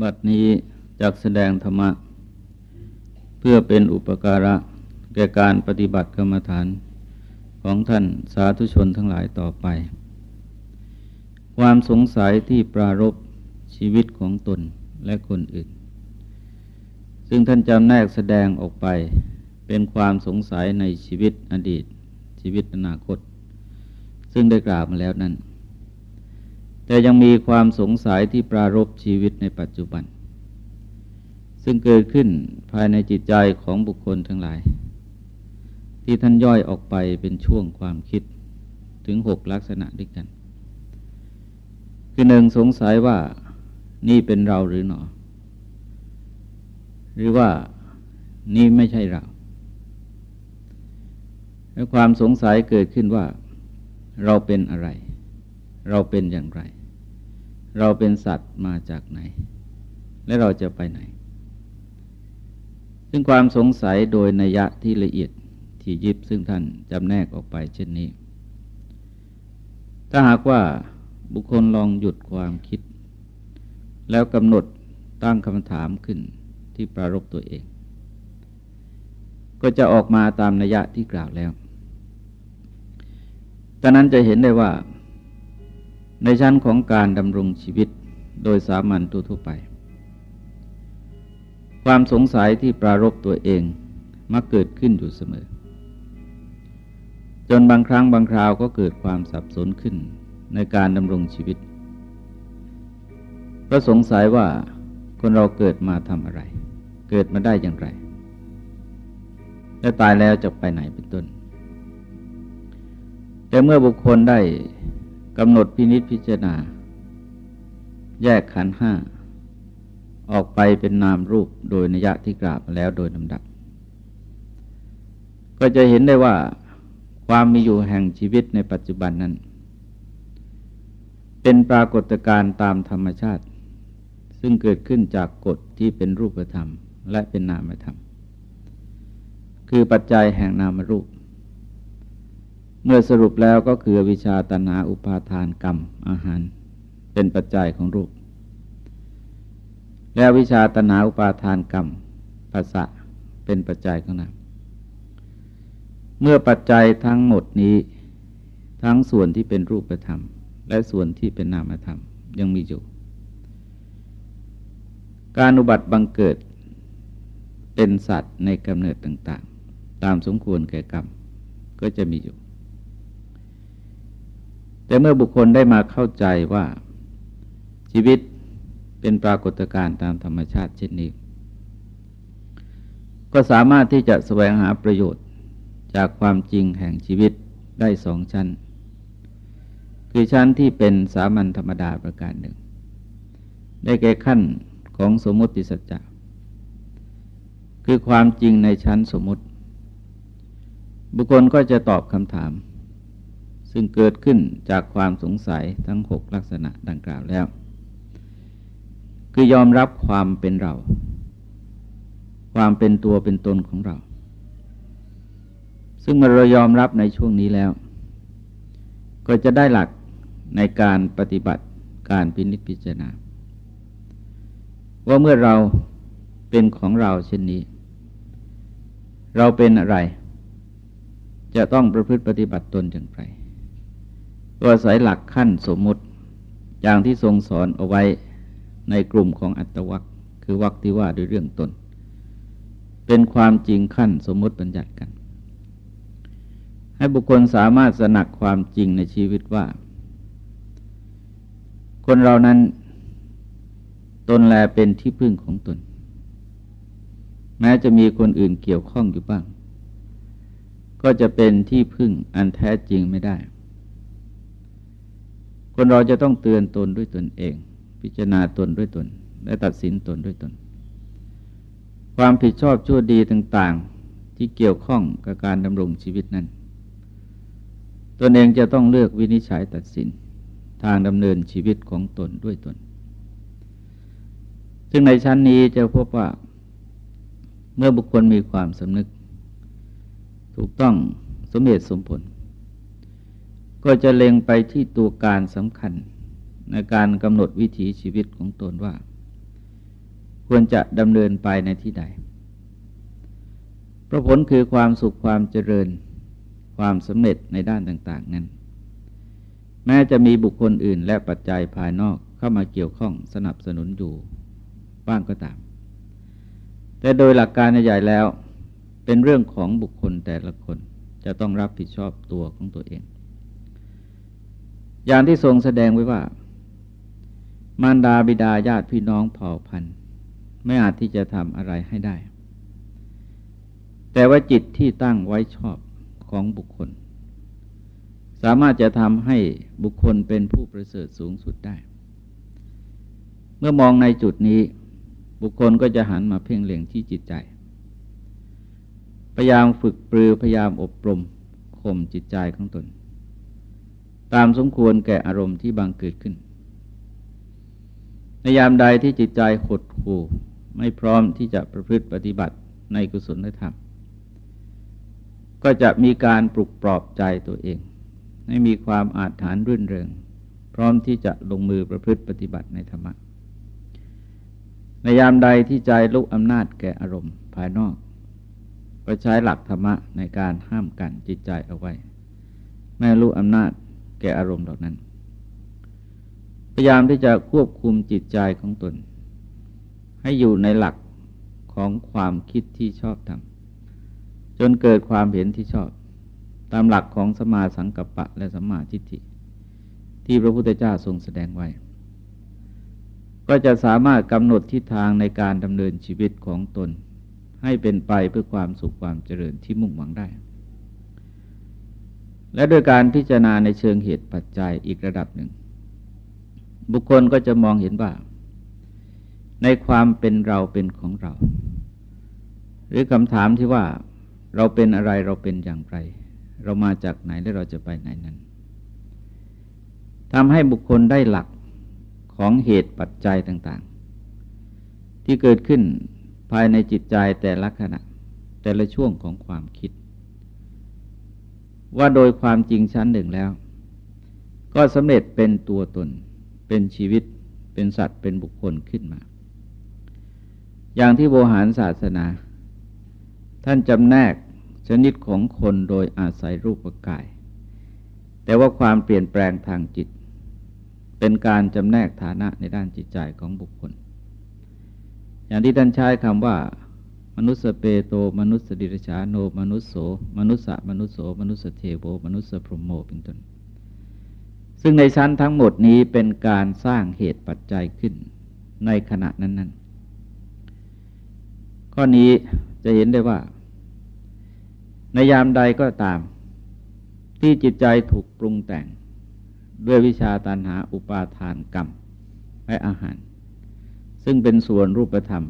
บัดนี้จักแสดงธรรมะ เพื่อเป็นอุปการะ แก่การปฏิบัติกรรมฐานของท่านสาธุชนทั้งหลายต่อไป ความสงสัยที่ปรารบชีวิตของตนและคนอื่น ซึ่งท่านจำแนกแสดงออกไป เป็นความสงสัยในชีวิตอดีต ชีวิตอนาคต ซึ่งได้กล่าวมาแล้วนั้น แต่ยังมีความสงสัยที่ปรารบชีวิตในปัจจุบัน ซึ่งเกิดขึ้นภายในจิตใจของบุคคลทั้งหลาย ที่ท่านย่อยออกไปเป็นช่วงความคิดถึงหกลักษณะด้วยกัน คือหนึ่งสงสัยว่านี่เป็นเราหรือหนอ หรือว่านี่ไม่ใช่เราและความสงสัยเกิดขึ้นว่า เราเป็นอะไร เราเป็นอย่างไร เราเป็นสัตว์มาจากไหน และเราจะไปไหน ซึ่งความสงสัยโดยนัยะที่ละเอียดที่ยิบซึ่งท่านจำแนกออกไปเช่นนี้ ถ้าหากว่าบุคคลลองหยุดความคิด แล้วกำหนดตั้งคำถามขึ้นที่ปรารบตัวเอง ก็จะออกมาตามนัยะที่กล่าวแล้วดังนั้นจะเห็นได้ว่า ในชั้นของการดำรงชีวิตโดยสามัญทั่วไป ความสงสัยที่ปรารบตัวเองมักเกิดขึ้นอยู่เสมอ จนบางครั้งบางคราวก็เกิดความสับสนขึ้นในการดำรงชีวิตก็สงสัยว่าคนเราเกิดมาทำอะไร เกิดมาได้อย่างไร และตายแล้วจะไปไหนเป็นต้น แต่เมื่อบุคคลได้ กำหนดพินิษพิจารณา แยกขันห้า ออกไปเป็นนามรูปโดยนิยะที่กล่าวมาแล้วโดยลำดับ ก็จะเห็นได้ว่า ความมีอยู่แห่งชีวิตในปัจจุบันนั้น เป็นปรากฏการณ์ตามธรรมชาติ ซึ่งเกิดขึ้นจากกฎที่เป็นรูปธรรม และเป็นนามธรรม คือปัจจัยแห่งนามรูป เมื่อสรุปแล้วก็คือวิชาตนาอุปาทานกรรมอาหาร เป็นปัจจัยของรูป แล้ววิชาตนาอุปาทานกรรมภาษะเป็นปัจจัยของนามเมื่อปัจจัยทั้งหมดนี้ ทั้งส่วนที่เป็นรูปธรรม และส่วนที่เป็นนามธรรมยังมีอยู่ การอุบัติบังเกิดเป็นสัตว์ในกำเนิดต่างๆ ตามสมควรแก่กรรมก็จะมีอยู่ แต่เมื่อบุคคลได้มาเข้าใจว่าชีวิตเป็นปรากฏการณ์ตามธรรมชาติเช่นนี้ ก็สามารถที่จะแสวงหาประโยชน์จากความจริงแห่งชีวิตได้สองชั้น คือชั้นที่เป็นสามัญธรรมดาประการหนึ่ง ได้แก่ขั้นของสมมติสัจจะคือความจริงในชั้นสมมติ บุคคลก็จะตอบคำถาม ซึ่งเกิดขึ้นจากความสงสัยทั้งหกลักษณะดังกล่าวแล้ว คือยอมรับความเป็นเรา ความเป็นตัวเป็นตนของเรา ซึ่งเมื่อเรายอมรับในช่วงนี้แล้ว ก็จะได้หลักในการปฏิบัติการพินิจพิจารณา ว่าเมื่อเราเป็นของเราเช่นนี้ เราเป็นอะไร จะต้องประพฤติปฏิบัติตนอย่างไร ก็อาศัยหลักขั้นสมมุติ อย่างที่ทรงสอนเอาไว้ในกลุ่มของอัตวัคคือวัคที่ว่าด้วยเรื่องตน เป็นความจริงขั้นสมมติบัญญัติกัน ให้บุคคลสามารถสนักความจริงในชีวิตว่า คนเรานั้นตนแลเป็นที่พึ่งของตน แม้จะมีคนอื่นเกี่ยวข้องอยู่บ้าง ก็จะเป็นที่พึ่งอันแท้จริงไม่ได้ คนเราจะต้องเตือนตนด้วยตนเอง พิจารณาตนด้วยตน และตัดสินตนด้วยตน ความผิดชอบชั่วดีต่างๆ ที่เกี่ยวข้องกับการดำรงชีวิตนั้น ตนเองจะต้องเลือกวินิจฉัยตัดสินทางดำเนินชีวิตของตนด้วยตน ซึ่งในชั้นนี้จะพบว่า เมื่อบุคคลมีความสำนึก ถูกต้องสมเหตุสมผล ก็จะเล็งไปที่ตัวการสำคัญในการกำหนดวิถีชีวิตของตนว่า ควรจะดำเนินไปในที่ใดพระผลคือความสุขความเจริญความสำเร็จในด้านต่าง ๆ นั้น แม้จะมีบุคคลอื่นและปัจจัยภายนอกเข้ามาเกี่ยวข้องสนับสนุนอยู่บ้างก็ตาม แต่โดยหลักการใหญ่แล้ว เป็นเรื่องของบุคคลแต่ละคนจะต้องรับผิดชอบตัวของตัวเอง อย่างที่ทรงแสดงไว้ว่า มารดาบิดาญาติพี่น้องเผ่าพันธุ์ไม่อาจที่จะทำอะไรให้ได้ แต่ว่าจิตที่ตั้งไว้ชอบของบุคคล สามารถจะทำให้บุคคลเป็นผู้ประเสริฐสูงสุดได้ เมื่อมองในจุดนี้บุคคลก็จะหันมาเพ่งเล็งที่จิตใจ พยายามฝึกปรือพยายามอบรมข่มจิตใจของตน ตามสมควรแก่อารมณ์ที่บังเกิดขึ้น ในยามใดที่จิตใจหดหู่ไม่พร้อมที่จะประพฤติปฏิบัติในกุศลธรรม ก็จะมีการปลุกปลอบใจตัวเอง ให้มีความอาจฐานรื่นเริง พร้อมที่จะลงมือประพฤติปฏิบัติในธรรมะ ในยามใดที่ใจลุกอำนาจแก่อารมณ์ภายนอก ก็ใช้หลักธรรมะในการห้ามกันจิตใจเอาไว้ แม่ลุกอำนาจ แก่อารมณ์เหล่านั้น พยายามที่จะควบคุมจิตใจของตน ให้อยู่ในหลักของความคิดที่ชอบทำจนเกิดความเห็นที่ชอบ ตามหลักของสมาสังกัปปะและสมาทิฏฐิ ที่พระพุทธเจ้าทรงแสดงไว้ ก็จะสามารถกำหนดทิศทางในการดำเนินชีวิตของตน ให้เป็นไปเพื่อความสุขความเจริญที่มุ่งหวังได้ และโดยการพิจารณาในเชิงเหตุปัจจัยอีกระดับหนึ่ง บุคคลก็จะมองเห็นว่า ในความเป็นเราเป็นของเรา หรือคำถามที่ว่าเราเป็นอะไรเราเป็นอย่างไร เรามาจากไหนและเราจะไปไหนนั้นทำให้บุคคลได้หลักของเหตุปัจจัยต่างๆ ที่เกิดขึ้นภายในจิตใจแต่ละขณะแต่ละช่วงของความคิด ว่าโดยความจริงชั้นหนึ่งแล้ว ก็สำเร็จเป็นตัวตน เป็นชีวิต เป็นสัตว์ เป็นบุคคลขึ้นมา อย่างที่โบหารศาสนา ท่านจำแนกชนิดของคนโดยอาศัยรูปกาย แต่ว่าความเปลี่ยนแปลงทางจิต เป็นการจำแนกฐานะในด้านจิตใจของบุคคล อย่างที่ท่านใช้คำว่า มนุสเปโต มนุสดิรชาโน มนุสโส มนุสสะมนุสโส มนุสเทโว มนุสพรหมโมเป็นต้น ซึ่งในชั้นทั้งหมดนี้เป็นการสร้างเหตุปัจจัยขึ้นในขณะนั้น ๆ ข้อนี้จะเห็นได้ว่า ในยามใดก็ตาม ที่จิตใจถูกปรุงแต่ง ด้วยวิชาตันหาอุปาทานกรรมและอาหาร ซึ่งเป็นส่วนรูปธรรม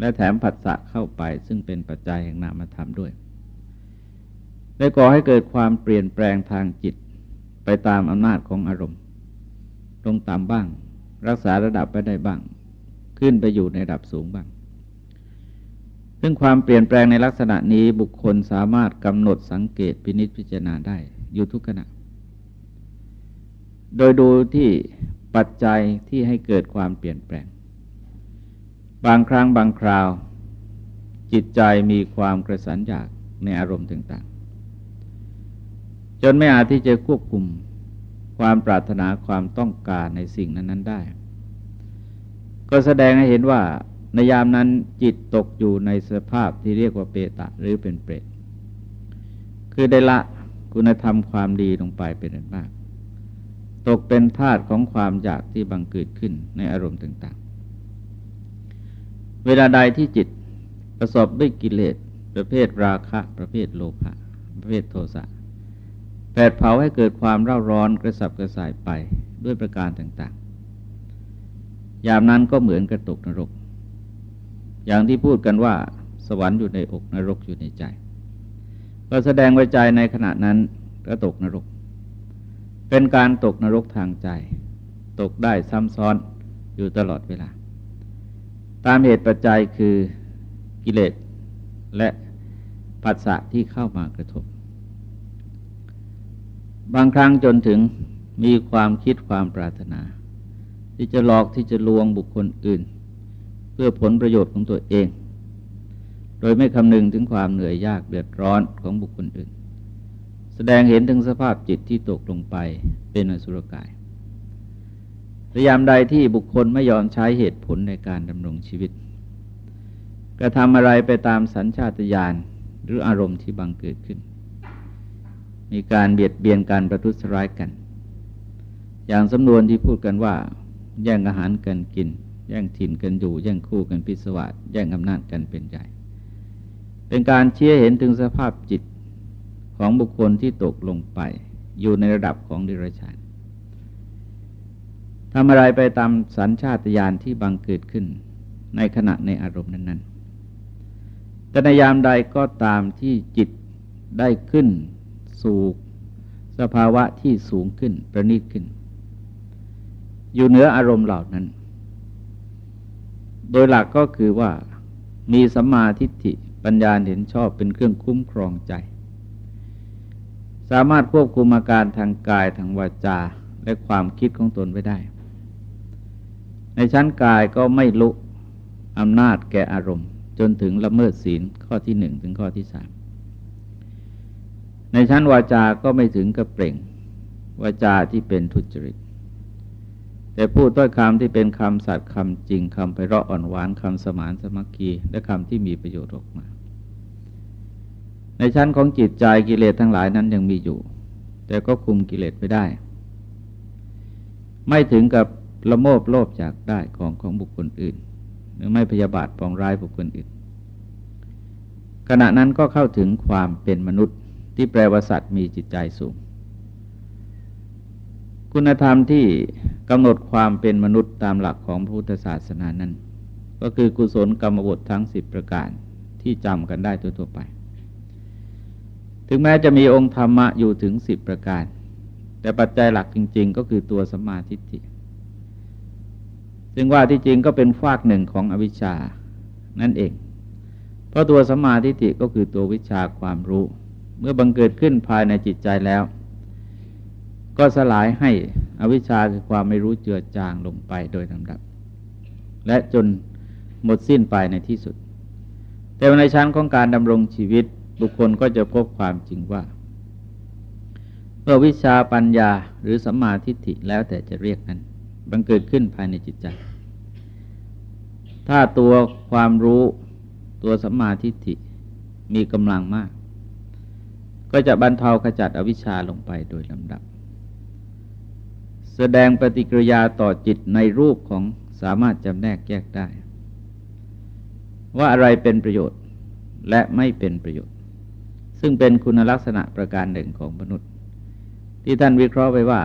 และแถมผัสสะเข้าไป ซึ่งเป็นปัจจัยแห่งนามธรรมด้วย ได้ก่อให้เกิดความเปลี่ยนแปลงทางจิตไปตามอำนาจของอารมณ์ลงต่ำบ้าง รักษาระดับไปได้บ้าง ขึ้นไปอยู่ในระดับสูงบ้าง ซึ่งความเปลี่ยนแปลงในลักษณะนี้บุคคลสามารถกำหนดสังเกตพินิจพิจารณาได้อยู่ทุกขณะ โดยดูที่ปัจจัยที่ให้เกิดความเปลี่ยนแปลง บางครั้งบางคราว จิตใจมีความกระสันอยากในอารมณ์ต่าง ๆ จนไม่อาจที่จะควบคุมความปรารถนาความต้องการในสิ่งนั้น ๆ ได้ ก็แสดงให้เห็นว่าในยามนั้นจิตตกอยู่ในสภาพที่เรียกว่าเปตะหรือเป็นเปรต คือได้ละคุณธรรมความดีลงไปเป็นอันมาก ตกเป็นธาตุของความอยากที่บังเกิดขึ้นในอารมณ์ต่างๆ เวลาใดที่จิตประสบด้วยกิเลสประเภทราคะ ประเภทโลภะประเภทโทสะแผดเผาให้เกิดความเร่าร้อนกระสับกระส่ายไปด้วยประการต่างๆ ยามนั้นก็เหมือนกระตกนรก อย่างที่พูดกันว่า สวรรค์อยู่ในอกนรกอยู่ในใจ ก็แสดงไว้ใจในขณะนั้นก็ตกนรก เป็นการตกนรกทางใจ ตกได้ซ้ำซ้อนอยู่ตลอดเวลา ตามเหตุปัจจัยคือกิเลสและปัสสะที่เข้ามากระทบ บางครั้งจนถึงมีความคิดความปรารถนา ที่จะหลอกที่จะลวงบุคคลอื่น เพื่อผลประโยชน์ของตัวเอง โดยไม่คำนึงถึงความเหนื่อยยากเดือดร้อนของบุคคลอื่น แสดงเห็นถึงสภาพจิตที่ตกลงไปเป็นอสุรกาย พยายามใดที่บุคคลไม่ยอมใช้เหตุผลในการดำรงชีวิต กระทำอะไรไปตามสัญชาตญาณหรืออารมณ์ที่บังเกิดขึ้น มีการเบียดเบียนการประทุษร้ายกัน อย่างสำนวนที่พูดกันว่า แย่งอาหารกันกิน แย่งถิ่นกันอยู่ แย่งคู่กันพิศวาสแย่งอำนาจกันเป็นใหญ่ เป็นการเชี่ยเห็นถึงสภาพจิตของบุคคลที่ตกลงไป อยู่ในระดับของดิรชาน ทำอะไรไปตามสัญชาตญาณที่บังเกิดขึ้น ในขณะในอารมณ์นั้น ๆ แต่ในยามใดก็ตามที่จิตได้ขึ้น สู่สภาวะที่สูงขึ้นประณีตขึ้น อยู่เหนืออารมณ์เหล่านั้น โดยหลักก็คือว่ามีสัมมาทิฏฐิปัญญาเห็นชอบเป็นเครื่องคุ้มครองใจ สามารถควบคุมอาการทางกายทางวาจาและความคิดของตนไว้ได้ ในชั้นกายก็ไม่ลุอำนาจแก่อารมณ์ จนถึงละเมิดศีลข้อที่หนึ่งถึงข้อที่สามในชั้นวาจาก็ไม่ถึงกับเปล่ง วาจาที่เป็นทุจริต แต่พูดต้อยคำที่เป็นคำสัตย์คำจริงคำไพเราะอ่อนหวานคำสมานสมัคคีและคำที่มีประโยชน์ออกมา ในชั้นของจิตใจกิเลสทั้งหลายนั้นยังมีอยู่ แต่ก็คุมกิเลสไม่ได้ ไม่ถึงกับ ละโมบโลภจากได้ของของบุคคลอื่น หรือไม่พยาบาทปองร้ายบุคคลอื่น ขณะนั้นก็เข้าถึงความเป็นมนุษย์ที่แปลว่าสัตว์มีจิตใจสูง คุณธรรมที่กำหนดความเป็นมนุษย์ตามหลักของพุทธศาสนานั้น ก็คือกุศลกรรมบททั้งสิบประการที่จำกันได้ทั่วไป ถึงแม้จะมีองค์ธรรมะอยู่ถึงสิบประการ แต่ปัจจัยหลักจริง ๆ ก็คือตัวสมาธิิ ซึ่งว่าที่จริงก็เป็นฟากหนึ่งของอวิชชานั่นเอง เพราะตัวสมาธิิก็คือตัววิชาความรู้ เมื่อบังเกิดขึ้นภายในจิตใจแล้ว ก็สลายให้อวิชชาคือความไม่รู้เจือจางลงไปโดยลำดับ และจนหมดสิ้นไปในที่สุด แต่ในชั้นของการดำรงชีวิตบุคคลก็จะพบความจริงว่าเมื่อวิชาปัญญาหรือสัมมาทิฏฐิแล้วแต่จะเรียกนั้น บังเกิดขึ้นภายในจิตใจ ถ้าตัวความรู้ตัวสัมมาทิฏฐิมีกำลังมาก ก็จะบรรเทาขจัดอวิชชาลงไปโดยลำดับ แสดงปฏิกิริยาต่อจิตในรูปของสามารถจำแนกแยกได้ ว่าอะไรเป็นประโยชน์และไม่เป็นประโยชน์ ซึ่งเป็นคุณลักษณะประการหนึ่งของมนุษย์ ที่ท่านวิเคราะห์ไปว่า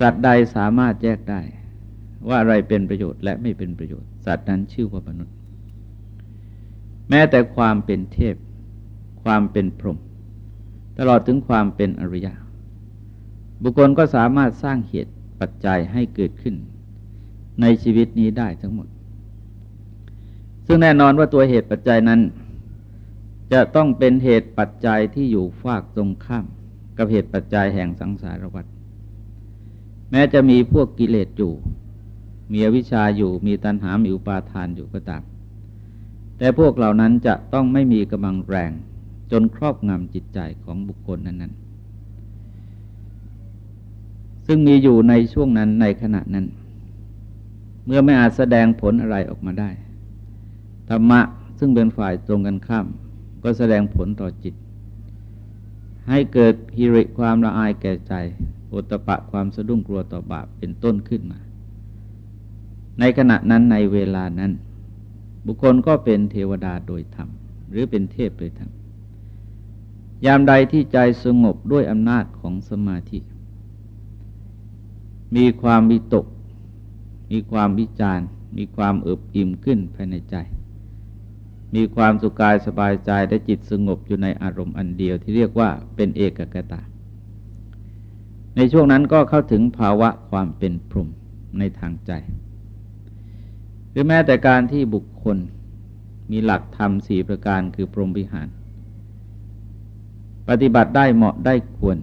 สัตว์ใดสามารถแยกได้ ว่าอะไรเป็นประโยชน์และไม่เป็นประโยชน์ สัตว์นั้นชื่อว่ามนุษย์ แม้แต่ความเป็นเทพ ความเป็นพรหมตลอดถึงความเป็นอริยะบุคคลก็สามารถสร้างเหตุปัจจัยให้เกิดขึ้น ในชีวิตนี้ได้ทั้งหมด ซึ่งแน่นอนว่าตัวเหตุปัจจัยนั้น จะต้องเป็นเหตุปัจจัยที่อยู่ฝากตรงข้าม กับเหตุปัจจัยแห่งสังสารวัฏแม้จะมีพวกกิเลสอยู่ มีอวิชชาอยู่มีตัณหามีอุปาทานอยู่ก็ตาม แต่พวกเหล่านั้นจะต้องไม่มีกำลังแรง จนครอบงำจิตใจของบุคคลนั้นๆ ซึ่งมีอยู่ในช่วงนั้นในขณะนั้น เมื่อไม่อาจแสดงผลอะไรออกมาได้ ธรรมะซึ่งเป็นฝ่ายตรงกันข้าม ก็แสดงผลต่อจิต ให้เกิดฮิริความละอายแก่ใจโอตปะความสะดุ้งกลัวต่อบาปเป็นต้นขึ้นมา ในขณะนั้นในเวลานั้น บุคคลก็เป็นเทวดาโดยธรรม หรือเป็นเทพโดยธรรม ยามใดที่ใจสงบด้วยอำนาจของสมาธิ มีความวิตก มีความวิจารมีความเอิบอิ่มขึ้นภายในใจ มีความสุขกายสบายใจและจิตสงบอยู่ในอารมณ์อันเดียวที่เรียกว่าเป็นเอกกตา ในช่วงนั้นก็เข้าถึงภาวะความเป็นพรหมในทางใจ หรือแม้แต่การที่บุคคลมีหลักธรรมสี่ประการคือพรหมวิหาร ปฏิบัติได้เหมาะได้ควร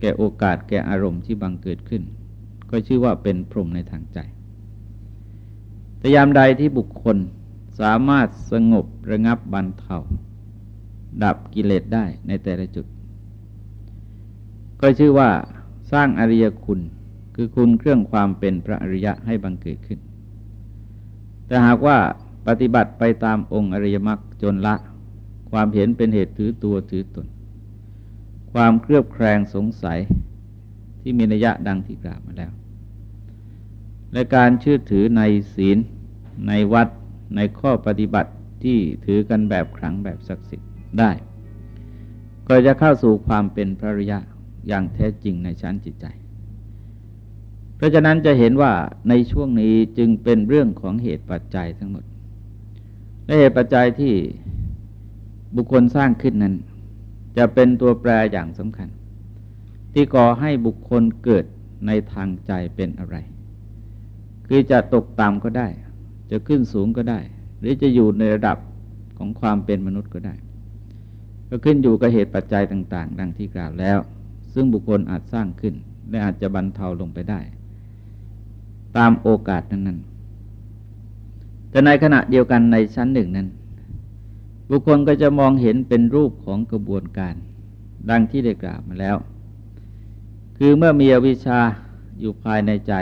แก่โอกาสแก่อารมณ์ที่บังเกิดขึ้น ก็ชื่อว่าเป็นพรหมในทางใจ แต่ยามใดที่บุคคลสามารถสงบระงับบรรเทาดับกิเลสได้ในแต่ละจุด ก็ชื่อว่าสร้างอริยคุณคือคุณเครื่องความเป็นพระอริยะให้บังเกิดขึ้น แต่หากว่าปฏิบัติไปตามองค์อริยมรรคจนละ ความเห็นเป็นเหตุถือตัวถือตน ความเครือบแคลงสงสัยที่มีนัยยะดังที่กล่าวมาแล้ว และการเชื่อถือในศีลในวัดในข้อปฏิบัติที่ถือกันแบบขลังแบบศักดิ์สิทธิ์ได้ ก็จะเข้าสู่ความเป็นพระริยะอย่างแท้จริงในชั้นจิตใจ เพราะฉะนั้นจะเห็นว่าในช่วงนี้จึงเป็นเรื่องของเหตุปัจจัยทั้งหมดและเหตุปัจจัยที่บุคคลสร้างขึ้นนั้น จะเป็นตัวแปรอย่างสำคัญ ที่ก่อให้บุคคลเกิดในทางใจเป็นอะไร คือจะตกต่ำก็ได้ จะขึ้นสูงก็ได้ หรือจะอยู่ในระดับของความเป็นมนุษย์ก็ได้ ก็ขึ้นอยู่กับเหตุปัจจัยต่าง ๆ ดังที่กล่าวแล้ว ซึ่งบุคคลอาจสร้างขึ้นและอาจจะบรรเทาลงไปได้ ตามโอกาสนั้นๆ แต่ในขณะเดียวกันในชั้นหนึ่งนั้น บุคคลก็จะมองเห็นเป็นรูปของกระบวนการ ดังที่ได้กล่าวมาแล้ว คือเมื่อมีอวิชชาอยู่ภายในใจ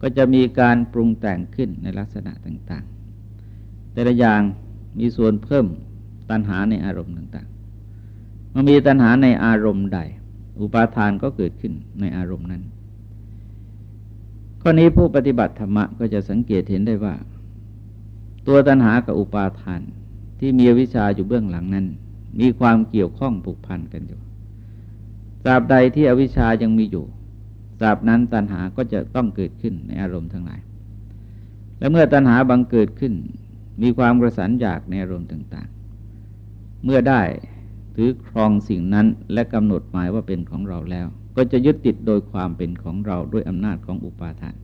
ก็จะมีการปรุงแต่งขึ้นในลักษณะต่างๆ แต่ละอย่างมีส่วนเพิ่มตัณหาในอารมณ์ต่างๆ เมื่อมีตัณหาในอารมณ์ใด อุปาทานก็เกิดขึ้นในอารมณ์นั้น ข้อนี้ผู้ปฏิบัติธรรมะก็จะสังเกตเห็นได้ว่า ตัวตัณหากับอุปาทานที่มีวิชาอยู่เบื้องหลังนั้น มีความเกี่ยวข้องผูกพันกันอยู่ตราบใดที่อวิชายังมีอยู่ตราบนั้นตัณหาก็จะต้องเกิดขึ้นในอารมณ์ทั้งหลาย และเมื่อตัณหาบังเกิดขึ้น มีความกระสันอยากในอารมณ์ต่างๆ เมื่อได้ถือครองสิ่งนั้นและกำหนดหมายว่าเป็นของเราแล้ว ก็จะยึดติดโดยความเป็นของเราด้วยอำนาจของอุปาทาน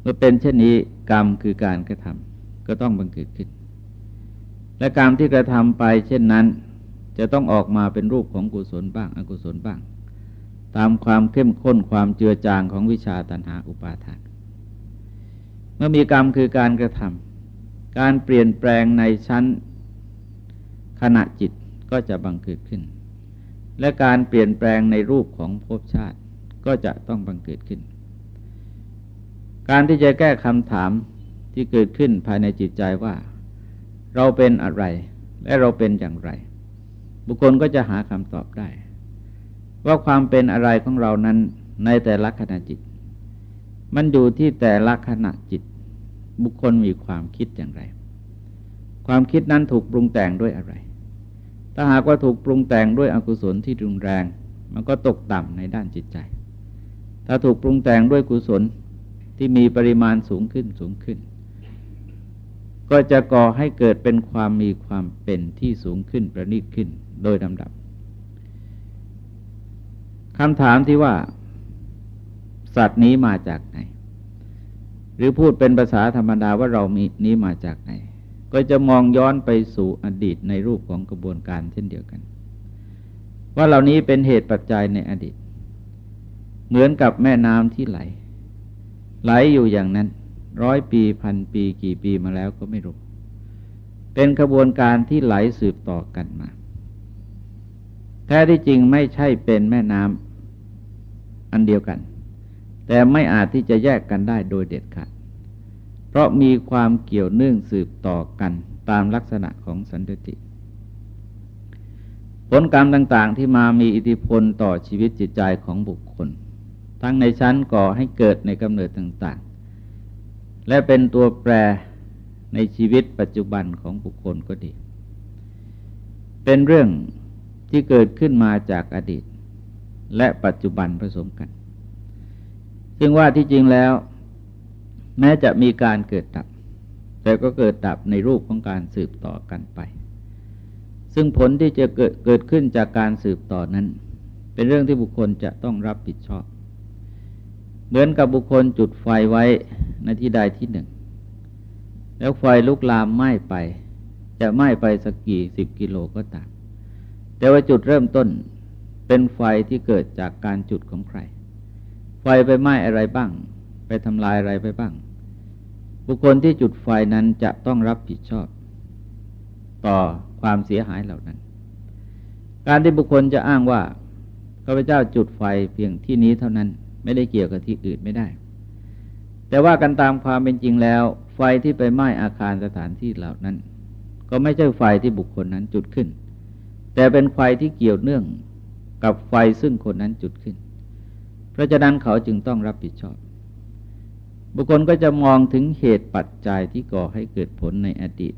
เมื่อเป็นเช่นนี้กรรมคือการกระทำก็ต้องบังเกิดขึ้น และกรรมที่กระทำไปเช่นนั้น จะต้องออกมาเป็นรูปของกุศลบ้าง อกุศลบ้าง ตามความเข้มข้นความเจือจางของวิชาตันหาอุปาทาน เมื่อมีกรรมคือการกระทำการเปลี่ยนแปลงในชั้นขณะจิตก็จะบังเกิดขึ้น และการเปลี่ยนแปลงในรูปของภพชาติก็จะต้องบังเกิดขึ้น การที่จะแก้คำถามที่เกิดขึ้นภายในจิตใจว่า เราเป็นอะไร และเราเป็นอย่างไร บุคคลก็จะหาคำตอบได้ ว่าความเป็นอะไรของเรานั้นในแต่ละขณะจิต มันอยู่ที่แต่ละขณะจิต บุคคลมีความคิดอย่างไร ความคิดนั้นถูกปรุงแต่งด้วยอะไร ถ้าหากว่าถูกปรุงแต่งด้วยอกุศลที่รุนแรง มันก็ตกต่ำในด้านจิตใจ ถ้าถูกปรุงแต่งด้วยกุศลที่มีปริมาณสูงขึ้นสูงขึ้น ก็จะก่อให้เกิดเป็นความมีความเป็นที่สูงขึ้นประณีตขึ้นโดยลำดับคำถามที่ว่า สัตว์นี้มาจากไหน หรือพูดเป็นภาษาธรรมดาว่าเรามีนี้มาจากไหน ก็จะมองย้อนไปสู่อดีตในรูปของกระบวนการเช่นเดียวกัน ว่าเหล่านี้เป็นเหตุปัจจัยในอดีต เหมือนกับแม่น้ำที่ไหล ไหลอยู่อย่างนั้น ร้อยปีพันปีกี่ปีมาแล้วก็ไม่รู้ เป็นกระบวนการที่ไหลสืบต่อกันมา แท้ที่จริงไม่ใช่เป็นแม่น้ำอันเดียวกัน แต่ไม่อาจที่จะแยกกันได้โดยเด็ดขาด ราะมีความเกี่ยวเนื่องสืบต่อกันตามลักษณะของสันติ ผลกรรมต่างๆที่มามีอิทธิพลต่อชีวิตจิตใจของบุคคล ทั้งในชั้นก่อให้เกิดในกำเนิดต่างๆ และเป็นตัวแปรในชีวิตปัจจุบันของบุคคลก็ดี เป็นเรื่องที่เกิดขึ้นมาจากอดีต และปัจจุบันผสมกัน ซึ่งว่าที่จริงแล้ว แม้จะมีการเกิดดับ แต่ก็เกิดดับในรูปของการสืบต่อกันไป ซึ่งผลที่จะเกิดเกิดขึ้นจากการสืบต่อนั้น เป็นเรื่องที่บุคคลจะต้องรับผิดชอบ เหมือนกับบุคคลจุดไฟไว้ในที่ใดที่หนึ่ง แล้วไฟลุกลามไหม้ไป จะไหม้ไปสักกี่สิบกิโลก็ตาม แต่ว่าจุดเริ่มต้นเป็นไฟที่เกิดจากการจุดของใคร ไฟไปไหม้อะไรบ้าง ไปทำลายอะไรไปบ้าง บุคคลที่จุดไฟนั้นจะต้องรับผิดชอบ ต่อความเสียหายเหล่านั้น การที่บุคคลจะอ้างว่าข้าพเจ้าจุดไฟเพียงที่นี้เท่านั้นไม่ได้เกี่ยวกับที่อื่นไม่ได้ แต่ว่ากันตามความเป็นจริงแล้ว ไฟที่ไปไหม้อาคารสถานที่เหล่านั้น ก็ไม่ใช่ไฟที่บุคคลนั้นจุดขึ้น แต่เป็นไฟที่เกี่ยวเนื่องกับไฟซึ่งคนนั้นจุดขึ้น เพราะฉะนั้นเขาจึงต้องรับผิดชอบ บุคคลก็จะมองถึงเหตุปัจจัยที่ก่อให้เกิดผลในอดีต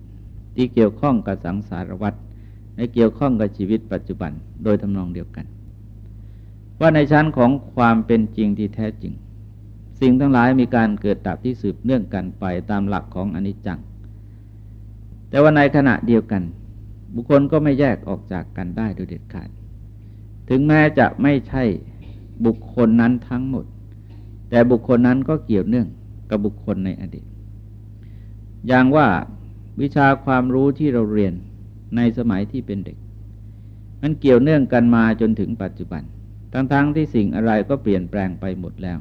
ที่เกี่ยวข้องกับสังสารวัฏในเกี่ยวข้องกับชีวิตปัจจุบันโดยทำนองเดียวกัน ว่าในชั้นของความเป็นจริงที่แท้จริง สิ่งทั้งหลายมีการเกิดดับที่สืบเนื่องกันไปตามหลักของอนิจจัง แต่ว่าในขณะเดียวกัน บุคคลก็ไม่แยกออกจากกันได้โดยเด็ดขาด ถึงแม้จะไม่ใช่บุคคลนั้นทั้งหมด แต่บุคคลนั้นก็เกี่ยวเนื่อง กับบุคคลในอดีต อย่างว่าวิชาความรู้ที่เราเรียนในสมัยที่เป็นเด็ก มันเกี่ยวเนื่องกันมาจนถึงปัจจุบัน ทั้งๆทที่สิ่งอะไรก็เปลี่ยนแปลงไปหมดแล้ว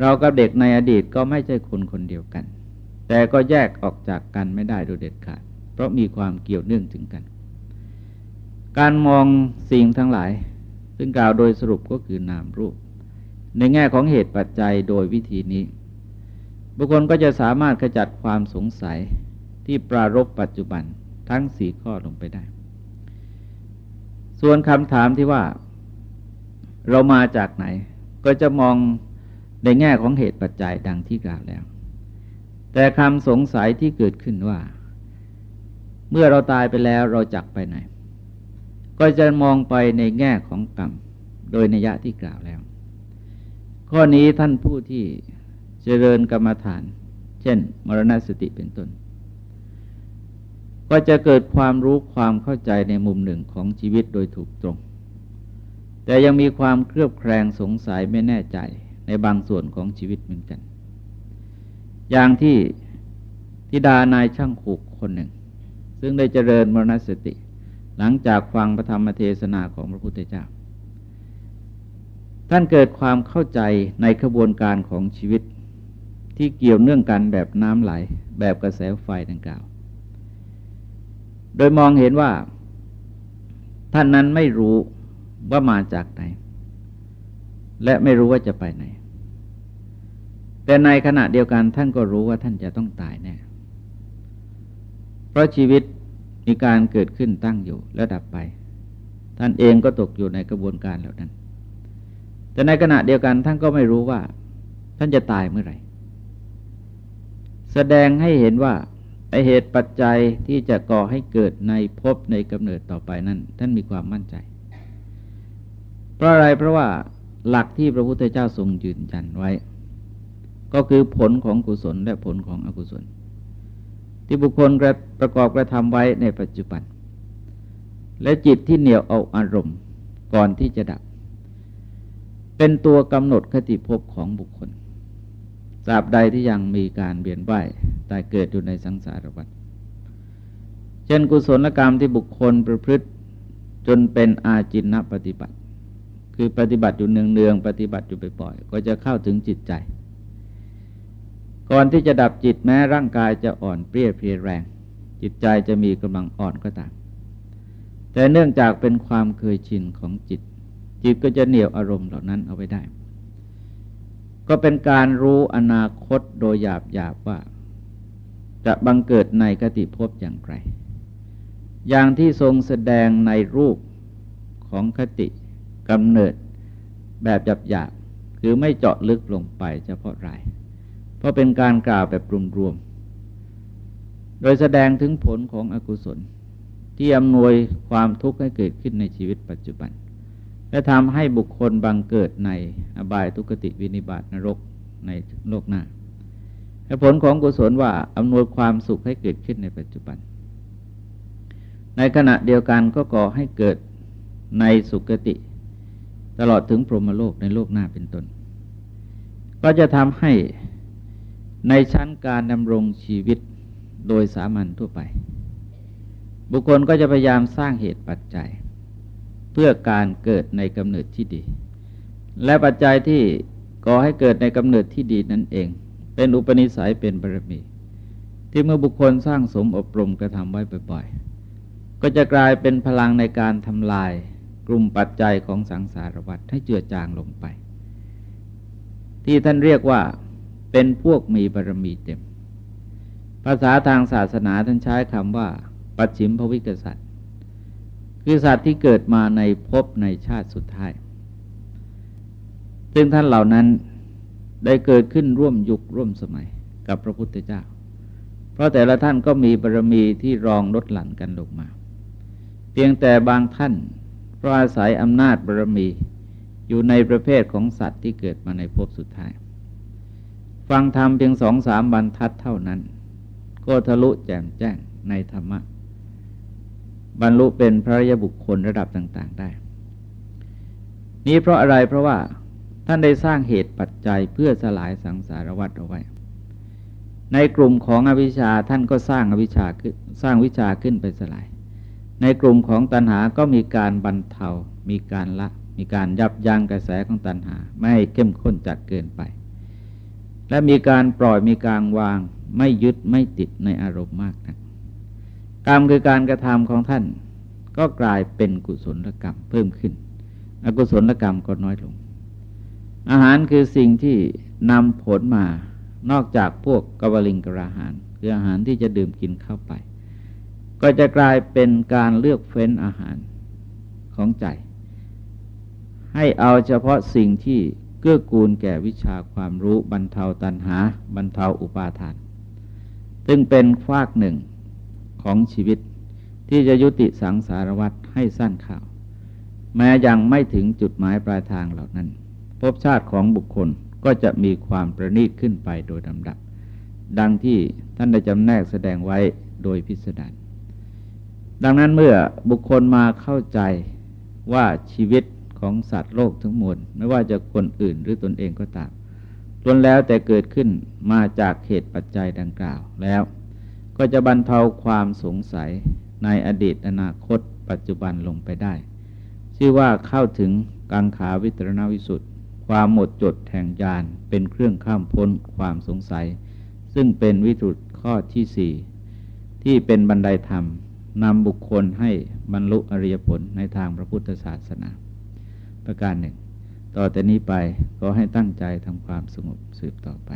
เรากับเด็กในอดีตก็ไม่ใช่คนคนเดียวกัน แต่ก็แยกออกจากกันไม่ได้โดยเด็ดขาด เพราะมีความเกี่ยวเนื่องถึงกัน การมองสิ่งทั้งหลาย ซึ่งกล่าวโดยสรุปก็คือนามรูป ในแง่ของเหตุปัจจัยโดยวิธีนี้ บุคคลก็จะสามารถขจัดความสงสัยที่ปรารบปัจจุบันทั้งสี่ข้อลงไปได้ ส่วนคำถามที่ว่า เรามาจากไหน ก็จะมองในแง่ของเหตุปัจจัยดังที่กล่าวแล้ว แต่คำสงสัยที่เกิดขึ้นว่า เมื่อเราตายไปแล้วเราจักไปไหน ก็จะมองไปในแง่ของกรรม โดยนิยะที่กล่าวแล้ว ข้อนี้ท่านผู้ที่ เจริญกรรมฐาน เช่น มรณสติเป็นต้น ก็จะเกิดความรู้ความเข้าใจในมุมหนึ่งของชีวิตโดยถูกตรง แต่ยังมีความเครือบแคลงสงสัยไม่แน่ใจในบางส่วนของชีวิตเหมือนกัน อย่างที่ทิดานายช่างขูกคนหนึ่ง ซึ่งได้เจริญมรณสติ หลังจากฟังพระธรรมเทศนาของพระพุทธเจ้าท่านเกิดความเข้าใจในขบวนการของชีวิต ที่เกี่ยวเนื่องกันแบบน้ำไหล แบบกระแสไฟดังกล่าว โดยมองเห็นว่า ท่านนั้นไม่รู้ว่ามาจากไหน และไม่รู้ว่าจะไปไหน แต่ในขณะเดียวกันท่านก็รู้ว่าท่านจะต้องตายแน่ เพราะชีวิตมีการเกิดขึ้นตั้งอยู่แล้วดับไป ท่านเองก็ตกอยู่ในกระบวนการเหล่านั้น แต่ในขณะเดียวกันท่านก็ไม่รู้ว่า ท่านจะตายเมื่อไหร่ แสดงให้เห็นว่าไอเหตุปัจจัยที่จะก่อให้เกิดในภพในกำเนิดต่อไปนั้น ท่านมีความมั่นใจ เพราะอะไรเพราะว่าหลักที่พระพุทธเจ้าทรงยืนยันไว้ ก็คือผลของกุศลและผลของอกุศล ที่บุคคลประกอบกระทำไว้ในปัจจุบัน และจิตที่เหนียวเอาอารมณ์ก่อนที่จะดับ เป็นตัวกำหนดคติภพของบุคคล ตราบใดที่ยังมีการเบียนว่ายตายเกิดอยู่ในสังสารวัฏเช่นกุศลกรรมที่บุคคลประพฤติจนเป็นอาจินนปฏิบัติ คือปฏิบัติอยู่เนืองๆปฏิบัติอยู่บ่อยๆก็จะเข้าถึงจิตใจ ก่อนที่จะดับจิตแม้ร่างกายจะอ่อนเปรี้ยเพรียแรง จิตใจจะมีกำลังอ่อนก็ตาม แต่เนื่องจากเป็นความเคยชินของจิต จิตก็จะเหนี่ยวอารมณ์เหล่านั้นเอาไว้ได้ ก็เป็นการรู้อนาคตโดยหยาบหยาบว่า จะบังเกิดในกติภพอย่างไร อย่างที่ทรงแสดงในรูปของคติกำเนิดแบบหยาบหยาบคือไม่เจาะลึกลงไปเฉพาะราย เพราะเป็นการกล่าวแบบรวมๆ โดยแสดงถึงผลของอกุศล ที่อำนวยความทุกข์ให้เกิดขึ้นในชีวิตปัจจุบัน และทำให้บุคคลบังเกิดในอบายทุกติวินิบาตนรกในโลกหน้าและผลของกุศลว่าอำนวยความสุขให้เกิดขึ้นในปัจจุบัน ในขณะเดียวกันก็ก่อให้เกิดในสุคติ ตลอดถึงพรหมโลกในโลกหน้าเป็นต้น ก็จะทำให้ในชั้นการดำรงชีวิตโดยสามัญทั่วไป บุคคลก็จะพยายามสร้างเหตุปัจจัย เพื่อการเกิดในกำเนิดที่ดี และปัจจัยที่ก่อให้เกิดในกำเนิดที่ดีนั่นเอง เป็นอุปนิสัยเป็นบารมี ที่เมื่อบุคคลสร้างสมอบรมกระทำไว้บ่อยๆ ก็จะกลายเป็นพลังในการทำลายกลุ่มปัจจัยของสังสารวัฏให้เจือจางลงไป ที่ท่านเรียกว่าเป็นพวกมีบารมีเต็ม ภาษาทางศาสนาท่านใช้คำว่า ปัจฉิมภวิกษัตริย์ คือสัตว์ที่เกิดมาในภพในชาติสุดท้าย ซึ่งท่านเหล่านั้นได้เกิดขึ้นร่วมยุคร่วมสมัยกับพระพุทธเจ้า เพราะแต่ละท่านก็มีบารมีที่รองลดหลั่นกันลงมา เพียงแต่บางท่านเพราะอาศัยอำนาจบารมีอยู่ในประเภทของสัตว์ที่เกิดมาในภพสุดท้าย ฟังธรรมเพียงสองสามบรรทัดเท่านั้น ก็ทะลุแจ่มแจ้งในธรรมะ บรรลุเป็นพระยบุคคลระดับต่าง ๆได้ นี้เพราะอะไรเพราะว่าท่านได้สร้างเหตุปัจจัยเพื่อสลายสังสารวัฏเอาไว้ ในกลุ่มของอวิชชาท่านก็สร้างอวิชชาขึ้นสร้างวิชาขึ้นไปสลาย ในกลุ่มของตัณหาก็มีการบรรเทา มีการละ มีการยับยั้งกระแสของตัณหา ไม่ให้เข้มข้นจัดเกินไป และมีการปล่อยมีการวาง ไม่ยึดไม่ติดในอารมณ์มากนะก กรรมคือการกระทำของท่าน ก็กลายเป็นกุศลกรรมเพิ่มขึ้น อกุศลกรรมก็น้อยลง อาหารคือสิ่งที่นำผลมานอกจากพวกกวลิงกระหารคืออาหารที่จะดื่มกินเข้าไป ก็จะกลายเป็นการเลือกเฟ้นอาหารของใจ ให้เอาเฉพาะสิ่งที่เกื้อกูลแก่วิชาความรู้บรรเทาตันหา บรรเทาอุปาทาน ซึ่งเป็นฟากหนึ่ง ของชีวิต ที่จะยุติสังสารวัตรให้สั้นข่าว แม้ยังไม่ถึงจุดหมายปลายทางเหล่านั้นภพชาติของบุคคลก็จะมีความประณีตขึ้นไปโดยลำดับ ดังที่ท่านได้จำแนกแสดงไว้โดยพิสดารดังนั้นเมื่อบุคคลมาเข้าใจว่าชีวิตของสัตว์โลกทั้งหมดไม่ว่าจะคนอื่นหรือตนเองก็ตามล้วนแล้วแต่เกิดขึ้นมาจากเหตุปัจจัยดังกล่าวแล้ว ก็จะบรรเทาความสงสัยในอดีตอนาคต ปัจจุบันลงไปได้ ชื่อว่าเข้าถึงกังขาวิตรณวิสุทธ์ความหมดจดแห่งญาณเป็นเครื่องข้ามพ้นความสงสัย ซึ่งเป็นวิถุข้อที่สี่ที่เป็นบันไดธรรมนำบุคคลให้บรรลุอริยผลในทางพระพุทธศาสนา ประการหนึ่ง ต่อแต่นี้ไปก็ให้ตั้งใจทำความสงบสืบต่อไป